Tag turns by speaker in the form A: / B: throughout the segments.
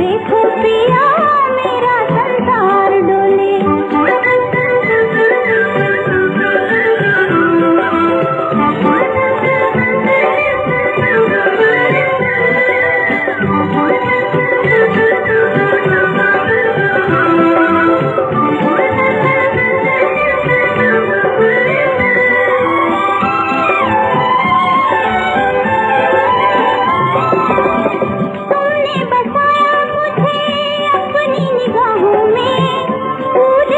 A: देखो पिया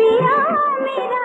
A: पिया मेरा